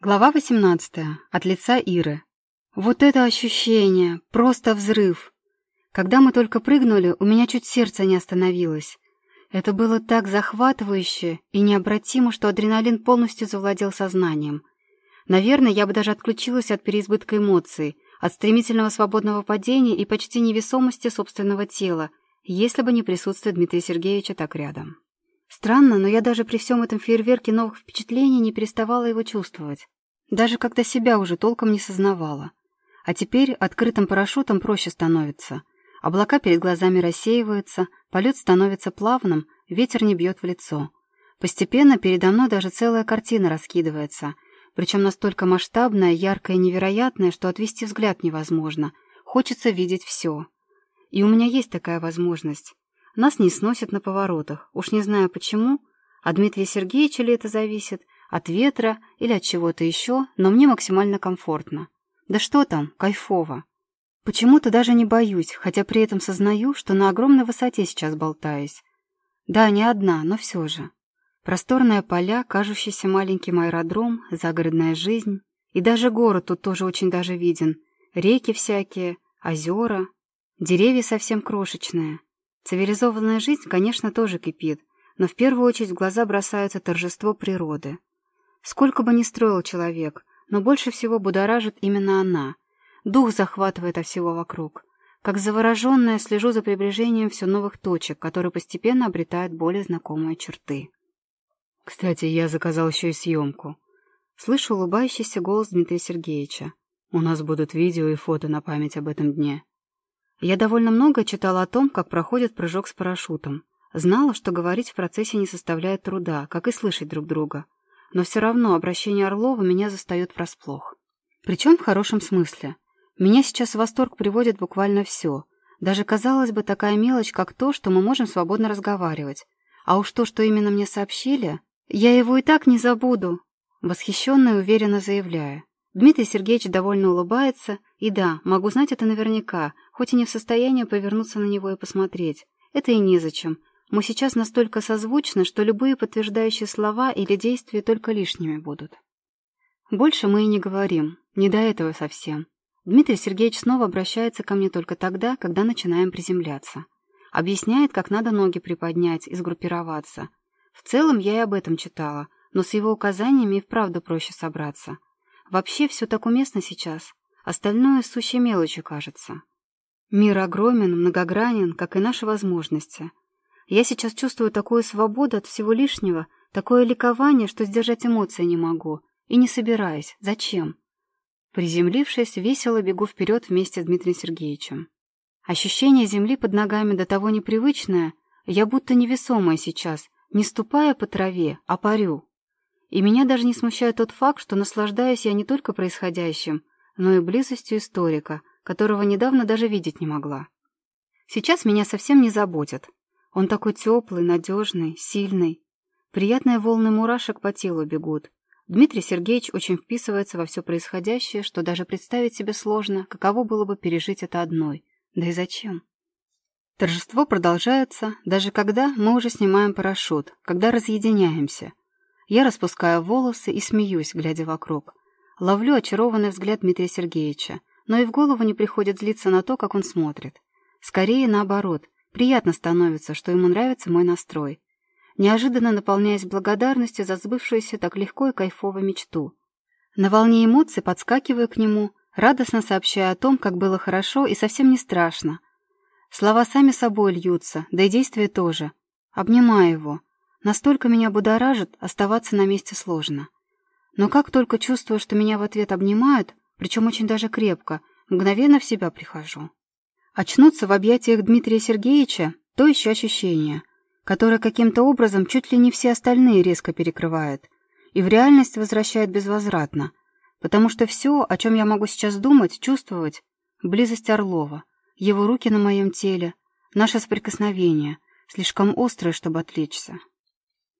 Глава 18. От лица Иры. Вот это ощущение! Просто взрыв! Когда мы только прыгнули, у меня чуть сердце не остановилось. Это было так захватывающе и необратимо, что адреналин полностью завладел сознанием. Наверное, я бы даже отключилась от переизбытка эмоций, от стремительного свободного падения и почти невесомости собственного тела, если бы не присутствие Дмитрия Сергеевича так рядом. Странно, но я даже при всем этом фейерверке новых впечатлений не переставала его чувствовать. Даже когда себя уже толком не сознавала. А теперь открытым парашютом проще становится. Облака перед глазами рассеиваются, полет становится плавным, ветер не бьет в лицо. Постепенно передо мной даже целая картина раскидывается, причем настолько масштабная, яркая и невероятная, что отвести взгляд невозможно. Хочется видеть все. И у меня есть такая возможность. Нас не сносит на поворотах. Уж не знаю почему. От Дмитрия Сергеевича ли это зависит, от ветра или от чего-то еще, но мне максимально комфортно. Да что там, кайфово. Почему-то даже не боюсь, хотя при этом сознаю, что на огромной высоте сейчас болтаюсь. Да, не одна, но все же. Просторные поля, кажущийся маленьким аэродром, загородная жизнь. И даже город тут тоже очень даже виден. Реки всякие, озера, деревья совсем крошечные. Цивилизованная жизнь, конечно, тоже кипит, но в первую очередь в глаза бросается торжество природы. Сколько бы ни строил человек, но больше всего будоражит именно она. Дух захватывает от всего вокруг. Как завороженная слежу за приближением все новых точек, которые постепенно обретают более знакомые черты. «Кстати, я заказал еще и съемку». Слышу улыбающийся голос Дмитрия Сергеевича. «У нас будут видео и фото на память об этом дне». Я довольно много читала о том, как проходит прыжок с парашютом. Знала, что говорить в процессе не составляет труда, как и слышать друг друга. Но все равно обращение Орлова меня застает врасплох. Причем в хорошем смысле. Меня сейчас в восторг приводит буквально все. Даже, казалось бы, такая мелочь, как то, что мы можем свободно разговаривать. А уж то, что именно мне сообщили, я его и так не забуду, восхищенно и уверенно заявляю. Дмитрий Сергеевич довольно улыбается, и да, могу знать это наверняка, хоть и не в состоянии повернуться на него и посмотреть. Это и незачем. Мы сейчас настолько созвучны, что любые подтверждающие слова или действия только лишними будут. Больше мы и не говорим, не до этого совсем. Дмитрий Сергеевич снова обращается ко мне только тогда, когда начинаем приземляться. Объясняет, как надо ноги приподнять и сгруппироваться. В целом я и об этом читала, но с его указаниями и вправду проще собраться. Вообще все так уместно сейчас. Остальное сущей мелочью кажется. Мир огромен, многогранен, как и наши возможности. Я сейчас чувствую такую свободу от всего лишнего, такое ликование, что сдержать эмоции не могу. И не собираюсь. Зачем? Приземлившись, весело бегу вперед вместе с Дмитрием Сергеевичем. Ощущение земли под ногами до того непривычное, я будто невесомая сейчас, не ступая по траве, а парю. И меня даже не смущает тот факт, что наслаждаюсь я не только происходящим, но и близостью историка, которого недавно даже видеть не могла. Сейчас меня совсем не заботят. Он такой теплый, надежный, сильный. Приятные волны мурашек по телу бегут. Дмитрий Сергеевич очень вписывается во все происходящее, что даже представить себе сложно, каково было бы пережить это одной. Да и зачем? Торжество продолжается, даже когда мы уже снимаем парашют, когда разъединяемся. Я распускаю волосы и смеюсь, глядя вокруг. Ловлю очарованный взгляд Дмитрия Сергеевича но и в голову не приходит злиться на то, как он смотрит. Скорее, наоборот, приятно становится, что ему нравится мой настрой. Неожиданно наполняясь благодарностью за сбывшуюся так легко и кайфово мечту. На волне эмоций подскакиваю к нему, радостно сообщая о том, как было хорошо и совсем не страшно. Слова сами собой льются, да и действия тоже. Обнимаю его. Настолько меня будоражит, оставаться на месте сложно. Но как только чувствую, что меня в ответ обнимают, причем очень даже крепко, мгновенно в себя прихожу. Очнуться в объятиях Дмитрия Сергеевича — то еще ощущение, которое каким-то образом чуть ли не все остальные резко перекрывает и в реальность возвращает безвозвратно, потому что все, о чем я могу сейчас думать, чувствовать — близость Орлова, его руки на моем теле, наше соприкосновение, слишком острое, чтобы отвлечься.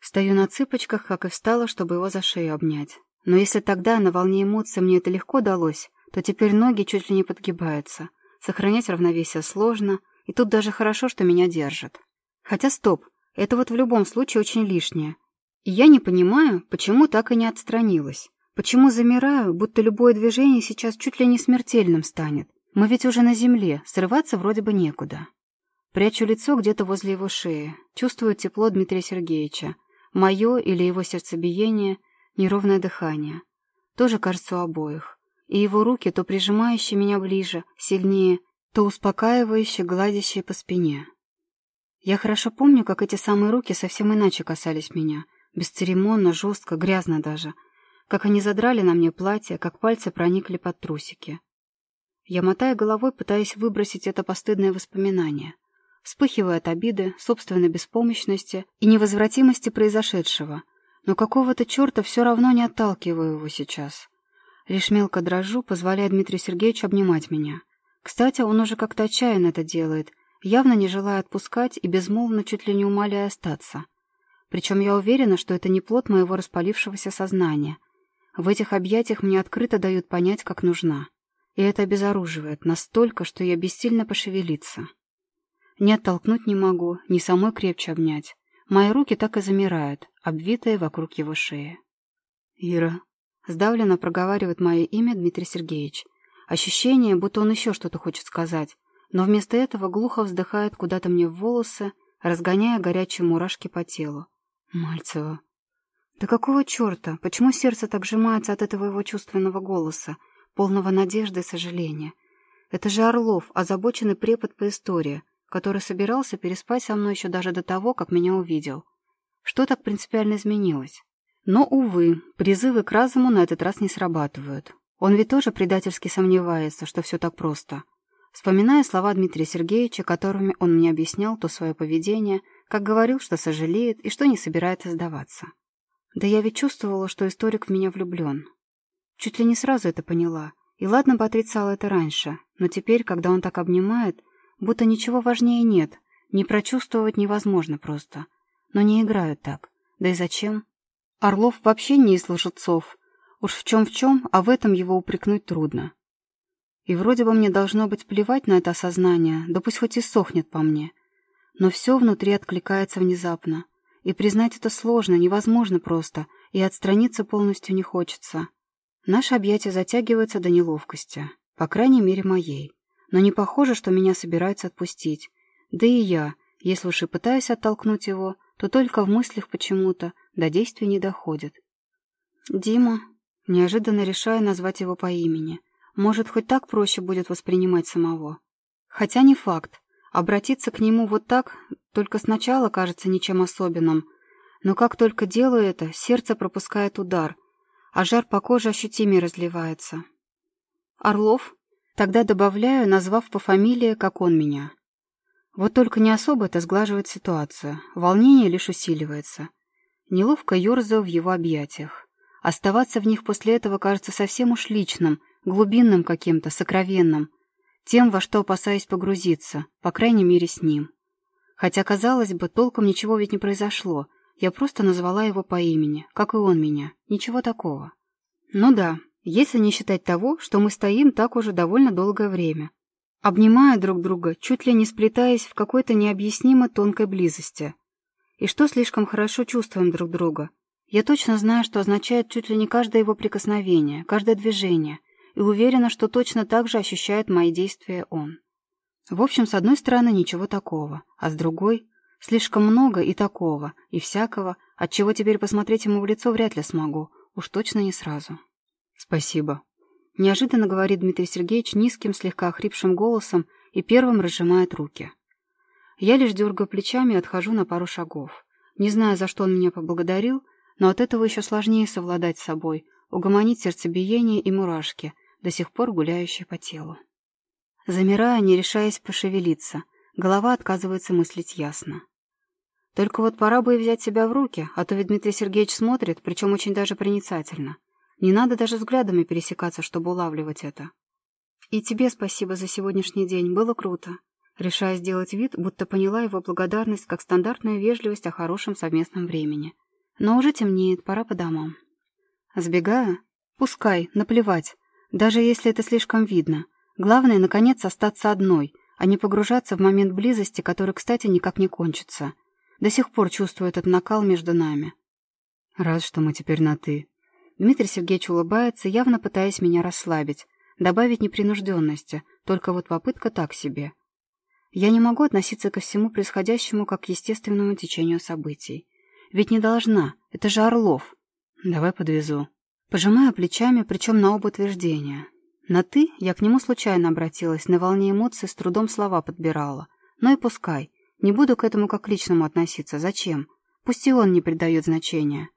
Стою на цыпочках, как и встала, чтобы его за шею обнять. Но если тогда на волне эмоций мне это легко далось, то теперь ноги чуть ли не подгибаются. Сохранять равновесие сложно, и тут даже хорошо, что меня держат. Хотя стоп, это вот в любом случае очень лишнее. И я не понимаю, почему так и не отстранилась. Почему замираю, будто любое движение сейчас чуть ли не смертельным станет? Мы ведь уже на земле, срываться вроде бы некуда. Прячу лицо где-то возле его шеи, чувствую тепло Дмитрия Сергеевича, мое или его сердцебиение, неровное дыхание. Тоже кажется у обоих. И его руки, то прижимающие меня ближе, сильнее, то успокаивающие, гладящие по спине. Я хорошо помню, как эти самые руки совсем иначе касались меня. Бесцеремонно, жестко, грязно даже — как они задрали на мне платье, как пальцы проникли под трусики. Я мотаю головой, пытаясь выбросить это постыдное воспоминание. Вспыхиваю от обиды, собственной беспомощности и невозвратимости произошедшего, но какого-то черта все равно не отталкиваю его сейчас. Лишь мелко дрожу, позволяя Дмитрию Сергеевичу обнимать меня. Кстати, он уже как-то отчаянно это делает, явно не желая отпускать и безмолвно чуть ли не умоляя остаться. Причем я уверена, что это не плод моего распалившегося сознания, в этих объятиях мне открыто дают понять, как нужна. И это обезоруживает настолько, что я бессильно пошевелиться. Ни оттолкнуть не могу, ни самой крепче обнять. Мои руки так и замирают, обвитые вокруг его шеи. «Ира», — сдавленно проговаривает мое имя Дмитрий Сергеевич. Ощущение, будто он еще что-то хочет сказать, но вместо этого глухо вздыхает куда-то мне в волосы, разгоняя горячие мурашки по телу. «Мальцева, да какого черта? Почему сердце так сжимается от этого его чувственного голоса, полного надежды и сожаления? Это же Орлов, озабоченный препод по истории, который собирался переспать со мной еще даже до того, как меня увидел. Что так принципиально изменилось? Но, увы, призывы к разуму на этот раз не срабатывают. Он ведь тоже предательски сомневается, что все так просто. Вспоминая слова Дмитрия Сергеевича, которыми он мне объяснял то свое поведение, как говорил, что сожалеет и что не собирается сдаваться. Да я ведь чувствовала, что историк в меня влюблен. Чуть ли не сразу это поняла. И ладно бы отрицала это раньше, но теперь, когда он так обнимает, будто ничего важнее нет, не прочувствовать невозможно просто. Но не играют так. Да и зачем? Орлов вообще не из лжецов. Уж в чем в чем, а в этом его упрекнуть трудно. И вроде бы мне должно быть плевать на это осознание, да пусть хоть и сохнет по мне. Но все внутри откликается внезапно. И признать это сложно, невозможно просто, и отстраниться полностью не хочется. Наше объятие затягивается до неловкости, по крайней мере моей. Но не похоже, что меня собираются отпустить. Да и я, если уж и пытаюсь оттолкнуть его, то только в мыслях почему-то до действий не доходит. «Дима», неожиданно решаю назвать его по имени. Может, хоть так проще будет воспринимать самого. Хотя не факт. Обратиться к нему вот так только сначала кажется ничем особенным, но как только делаю это, сердце пропускает удар, а жар по коже ощутимее разливается. Орлов? Тогда добавляю, назвав по фамилии, как он меня. Вот только не особо это сглаживает ситуацию, волнение лишь усиливается. Неловко ерзаю в его объятиях. Оставаться в них после этого кажется совсем уж личным, глубинным каким-то, сокровенным — тем, во что опасаюсь погрузиться, по крайней мере, с ним. Хотя, казалось бы, толком ничего ведь не произошло. Я просто назвала его по имени, как и он меня. Ничего такого. Ну да, если не считать того, что мы стоим так уже довольно долгое время. Обнимая друг друга, чуть ли не сплетаясь в какой-то необъяснимо тонкой близости. И что слишком хорошо чувствуем друг друга. Я точно знаю, что означает чуть ли не каждое его прикосновение, каждое движение, и уверена, что точно так же ощущает мои действия он. В общем, с одной стороны, ничего такого, а с другой — слишком много и такого, и всякого, от чего теперь посмотреть ему в лицо вряд ли смогу, уж точно не сразу. «Спасибо», — неожиданно говорит Дмитрий Сергеевич низким, слегка охрипшим голосом и первым разжимает руки. Я лишь дергаю плечами и отхожу на пару шагов. Не знаю, за что он меня поблагодарил, но от этого еще сложнее совладать с собой, угомонить сердцебиение и мурашки — до сих пор гуляющая по телу. Замирая, не решаясь пошевелиться, голова отказывается мыслить ясно. Только вот пора бы и взять себя в руки, а то ведь Дмитрий Сергеевич смотрит, причем очень даже проницательно. Не надо даже взглядами пересекаться, чтобы улавливать это. И тебе спасибо за сегодняшний день, было круто. Решая сделать вид, будто поняла его благодарность как стандартную вежливость о хорошем совместном времени. Но уже темнеет, пора по домам. Сбегая? Пускай, наплевать. Даже если это слишком видно. Главное, наконец, остаться одной, а не погружаться в момент близости, который, кстати, никак не кончится. До сих пор чувствую этот накал между нами. Рад, что мы теперь на «ты». Дмитрий Сергеевич улыбается, явно пытаясь меня расслабить, добавить непринужденности, только вот попытка так себе. Я не могу относиться ко всему происходящему как к естественному течению событий. Ведь не должна, это же Орлов. Давай подвезу. Пожимаю плечами, причем на оба утверждения. На «ты» я к нему случайно обратилась, на волне эмоций с трудом слова подбирала. Ну и пускай. Не буду к этому как к личному относиться. Зачем? Пусть и он не придает значения.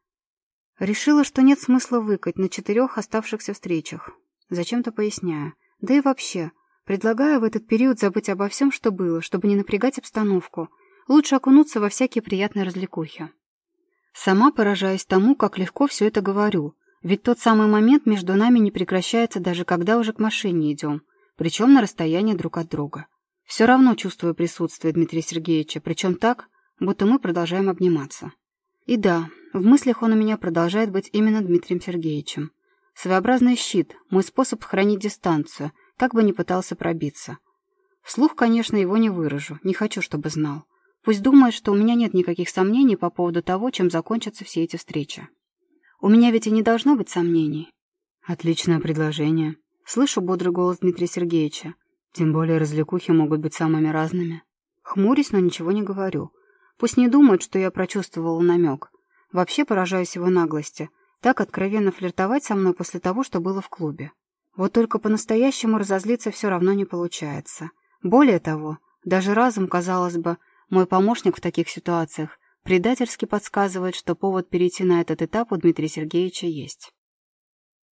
Решила, что нет смысла выкать на четырех оставшихся встречах. Зачем-то поясняю. Да и вообще, предлагаю в этот период забыть обо всем, что было, чтобы не напрягать обстановку. Лучше окунуться во всякие приятные развлекухи. Сама поражаюсь тому, как легко все это говорю. Ведь тот самый момент между нами не прекращается даже когда уже к машине идем, причем на расстоянии друг от друга. Все равно чувствую присутствие Дмитрия Сергеевича, причем так, будто мы продолжаем обниматься. И да, в мыслях он у меня продолжает быть именно Дмитрием Сергеевичем. Своеобразный щит, мой способ хранить дистанцию, как бы ни пытался пробиться. Вслух, конечно, его не выражу, не хочу, чтобы знал. Пусть думает, что у меня нет никаких сомнений по поводу того, чем закончатся все эти встречи. У меня ведь и не должно быть сомнений. Отличное предложение. Слышу бодрый голос Дмитрия Сергеевича. Тем более развлекухи могут быть самыми разными. Хмурюсь, но ничего не говорю. Пусть не думают, что я прочувствовала намек. Вообще поражаюсь его наглости. Так откровенно флиртовать со мной после того, что было в клубе. Вот только по-настоящему разозлиться все равно не получается. Более того, даже разум, казалось бы, мой помощник в таких ситуациях, предательски подсказывает, что повод перейти на этот этап у Дмитрия Сергеевича есть.